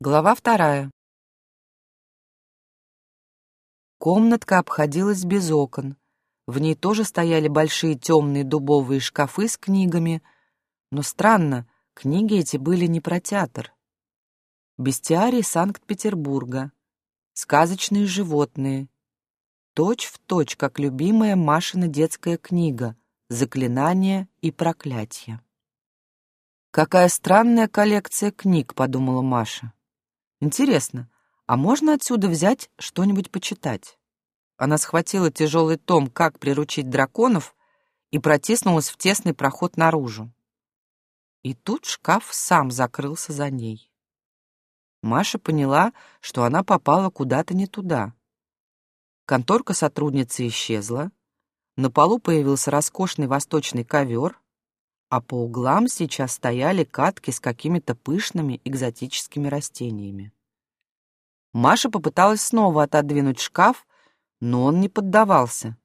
Глава вторая. Комнатка обходилась без окон. В ней тоже стояли большие темные дубовые шкафы с книгами, но странно, книги эти были не про театр. Бестиарий Санкт-Петербурга, сказочные животные, точь в точь, как любимая Машина детская книга «Заклинания и проклятия». «Какая странная коллекция книг», — подумала Маша. «Интересно, а можно отсюда взять что-нибудь почитать?» Она схватила тяжелый том «Как приручить драконов» и протиснулась в тесный проход наружу. И тут шкаф сам закрылся за ней. Маша поняла, что она попала куда-то не туда. Конторка сотрудницы исчезла, на полу появился роскошный восточный ковер, а по углам сейчас стояли катки с какими-то пышными экзотическими растениями. Маша попыталась снова отодвинуть шкаф, но он не поддавался.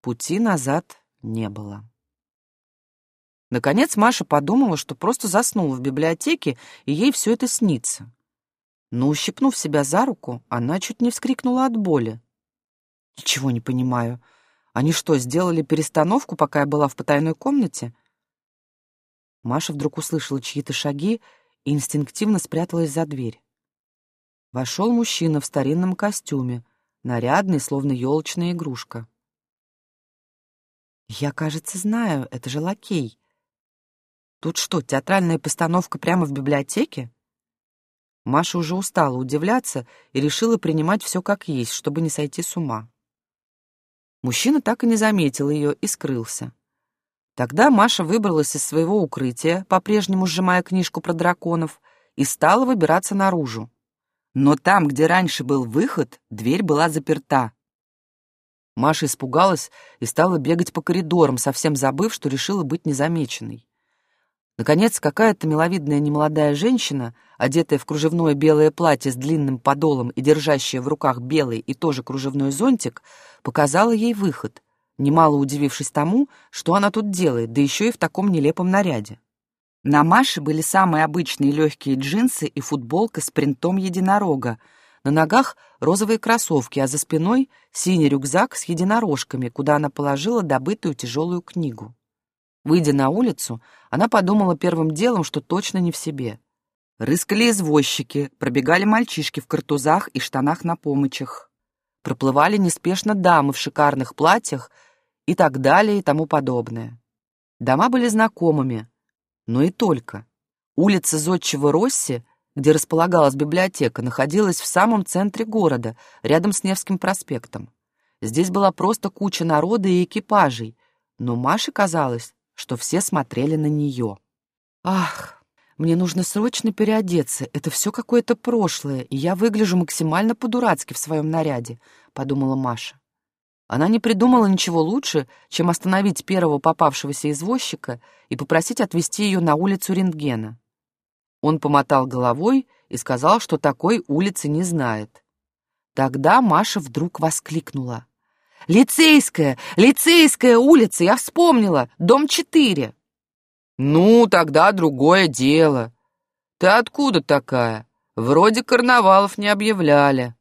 Пути назад не было. Наконец Маша подумала, что просто заснула в библиотеке, и ей все это снится. Но, ущипнув себя за руку, она чуть не вскрикнула от боли. «Ничего не понимаю. Они что, сделали перестановку, пока я была в потайной комнате?» Маша вдруг услышала чьи-то шаги и инстинктивно спряталась за дверь. Вошел мужчина в старинном костюме, нарядный, словно елочная игрушка. «Я, кажется, знаю, это же лакей. Тут что, театральная постановка прямо в библиотеке?» Маша уже устала удивляться и решила принимать все как есть, чтобы не сойти с ума. Мужчина так и не заметил ее и скрылся. Тогда Маша выбралась из своего укрытия, по-прежнему сжимая книжку про драконов, и стала выбираться наружу. Но там, где раньше был выход, дверь была заперта. Маша испугалась и стала бегать по коридорам, совсем забыв, что решила быть незамеченной. Наконец, какая-то миловидная немолодая женщина, одетая в кружевное белое платье с длинным подолом и держащая в руках белый и тоже кружевной зонтик, показала ей выход, немало удивившись тому, что она тут делает, да еще и в таком нелепом наряде. На Маше были самые обычные легкие джинсы и футболка с принтом единорога, на ногах розовые кроссовки, а за спиной синий рюкзак с единорожками, куда она положила добытую тяжелую книгу. Выйдя на улицу, она подумала первым делом, что точно не в себе. Рыскали извозчики, пробегали мальчишки в картузах и штанах на помычах. Проплывали неспешно дамы в шикарных платьях и так далее и тому подобное. Дома были знакомыми, но и только. Улица Зодчего Росси, где располагалась библиотека, находилась в самом центре города, рядом с Невским проспектом. Здесь была просто куча народа и экипажей, но Маше казалось, что все смотрели на нее. «Ах, мне нужно срочно переодеться, это все какое-то прошлое, и я выгляжу максимально по-дурацки в своем наряде», — подумала Маша. Она не придумала ничего лучше, чем остановить первого попавшегося извозчика и попросить отвезти ее на улицу рентгена. Он помотал головой и сказал, что такой улицы не знает. Тогда Маша вдруг воскликнула. «Лицейская! Лицейская улица! Я вспомнила! Дом 4!» «Ну, тогда другое дело. Ты откуда такая? Вроде карнавалов не объявляли».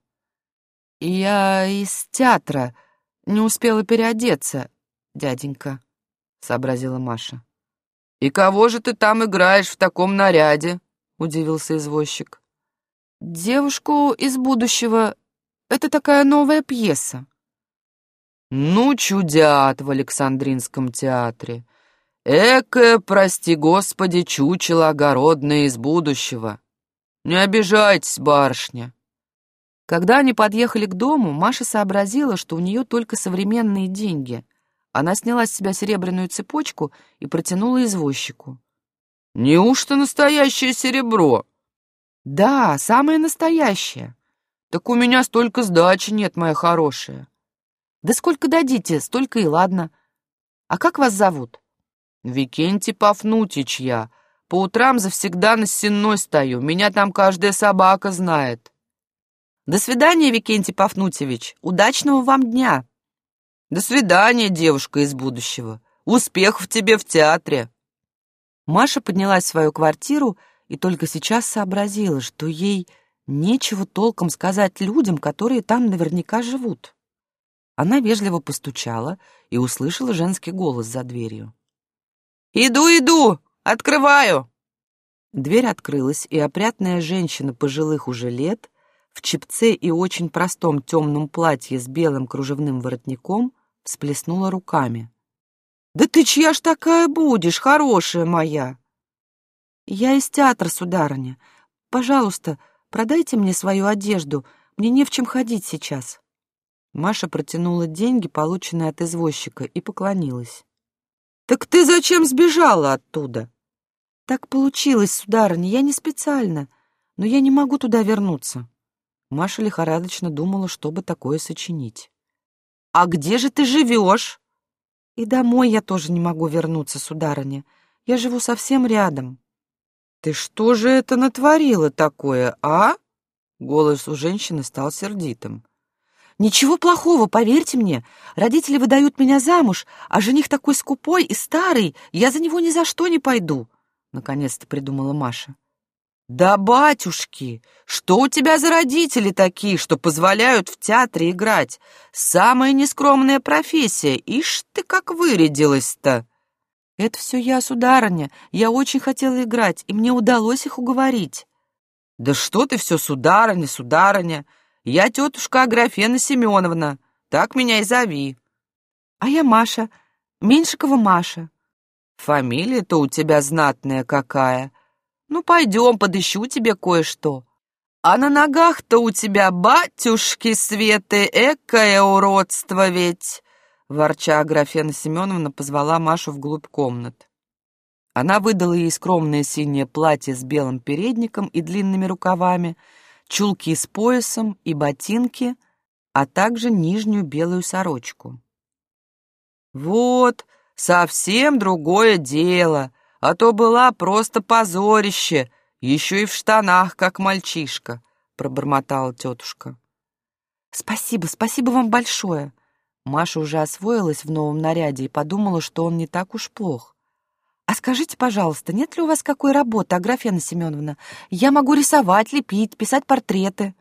«Я из театра. Не успела переодеться, дяденька», — сообразила Маша. «И кого же ты там играешь в таком наряде?» — удивился извозчик. «Девушку из будущего. Это такая новая пьеса». Ну, чудят в Александринском театре. Экое, прости господи, чучело огородное из будущего. Не обижайтесь, барышня. Когда они подъехали к дому, Маша сообразила, что у нее только современные деньги. Она сняла с себя серебряную цепочку и протянула извозчику. «Неужто настоящее серебро?» «Да, самое настоящее». «Так у меня столько сдачи нет, моя хорошая». Да сколько дадите, столько и ладно. А как вас зовут? Викентий Пафнутич я. По утрам завсегда на сенной стою. Меня там каждая собака знает. До свидания, Викентий Пафнутьевич. Удачного вам дня. До свидания, девушка из будущего. Успехов тебе в театре. Маша поднялась в свою квартиру и только сейчас сообразила, что ей нечего толком сказать людям, которые там наверняка живут. Она вежливо постучала и услышала женский голос за дверью. «Иду, иду! Открываю!» Дверь открылась, и опрятная женщина пожилых уже лет в чепце и очень простом темном платье с белым кружевным воротником всплеснула руками. «Да ты чья ж такая будешь, хорошая моя?» «Я из театра, сударыня. Пожалуйста, продайте мне свою одежду, мне не в чем ходить сейчас». Маша протянула деньги, полученные от извозчика, и поклонилась. «Так ты зачем сбежала оттуда?» «Так получилось, сударыня, я не специально, но я не могу туда вернуться». Маша лихорадочно думала, чтобы такое сочинить. «А где же ты живешь?» «И домой я тоже не могу вернуться, сударыня. Я живу совсем рядом». «Ты что же это натворила такое, а?» Голос у женщины стал сердитым. «Ничего плохого, поверьте мне. Родители выдают меня замуж, а жених такой скупой и старый, я за него ни за что не пойду наконец-то придумала Маша. «Да, батюшки, что у тебя за родители такие, что позволяют в театре играть? Самая нескромная профессия, ишь ты как вырядилась-то!» «Это все я, сударыня, я очень хотела играть, и мне удалось их уговорить». «Да что ты все, сударыня, сударыня! Я тетушка Аграфена Семеновна, так меня и зови». «А я Маша, Меньшикова Маша». Фамилия-то у тебя знатная какая. Ну, пойдем, подыщу тебе кое-что. А на ногах-то у тебя, батюшки Светы, экое уродство ведь!» Ворча, Аграфена Семеновна позвала Машу вглубь комнат. Она выдала ей скромное синее платье с белым передником и длинными рукавами, чулки с поясом и ботинки, а также нижнюю белую сорочку. «Вот, совсем другое дело, а то была просто позорище, еще и в штанах, как мальчишка», — пробормотала тетушка. «Спасибо, спасибо вам большое». Маша уже освоилась в новом наряде и подумала, что он не так уж плох. «А скажите, пожалуйста, нет ли у вас какой работы, Аграфена Семеновна? Я могу рисовать, лепить, писать портреты».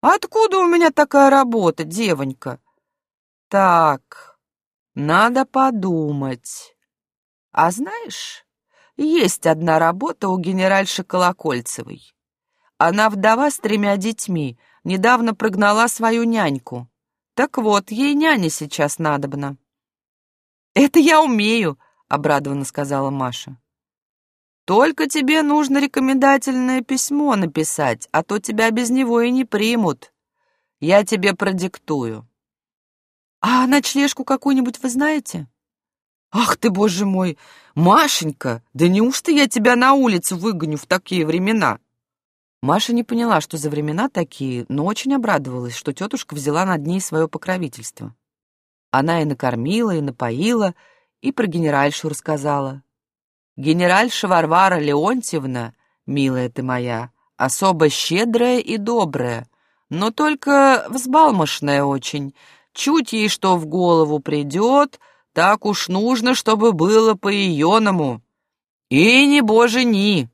«Откуда у меня такая работа, девонька?» «Так, надо подумать. А знаешь, есть одна работа у генеральши Колокольцевой. Она вдова с тремя детьми, недавно прогнала свою няньку. Так вот, ей няня сейчас надобна. «Это я умею», — обрадованно сказала Маша. «Только тебе нужно рекомендательное письмо написать, а то тебя без него и не примут. Я тебе продиктую». «А ночлежку какую-нибудь вы знаете?» «Ах ты, боже мой! Машенька, да неужто я тебя на улицу выгоню в такие времена?» Маша не поняла, что за времена такие, но очень обрадовалась, что тетушка взяла над ней свое покровительство. Она и накормила, и напоила, и про генеральшу рассказала. «Генеральша Варвара Леонтьевна, милая ты моя, особо щедрая и добрая, но только взбалмошная очень, Чуть ей что в голову придет, так уж нужно, чтобы было по-ееному. И не боже ни.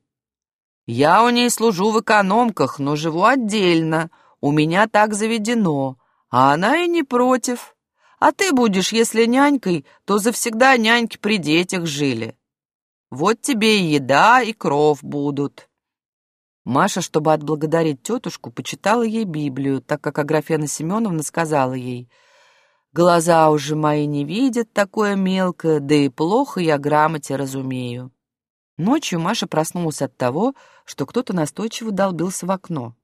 Я у ней служу в экономках, но живу отдельно, у меня так заведено, а она и не против. А ты будешь, если нянькой, то завсегда няньки при детях жили. Вот тебе и еда, и кров будут. Маша, чтобы отблагодарить тетушку, почитала ей Библию, так как Аграфена Семеновна сказала ей — Глаза уже мои не видят такое мелкое, да и плохо я грамоте разумею. Ночью Маша проснулась от того, что кто-то настойчиво долбился в окно.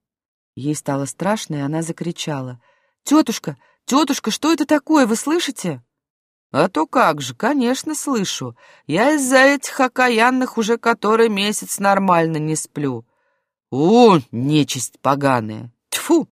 Ей стало страшно, и она закричала. «Тетушка, тетушка, что это такое, вы слышите?» «А то как же, конечно, слышу. Я из-за этих окаянных уже который месяц нормально не сплю. О, нечисть поганая! Тьфу!»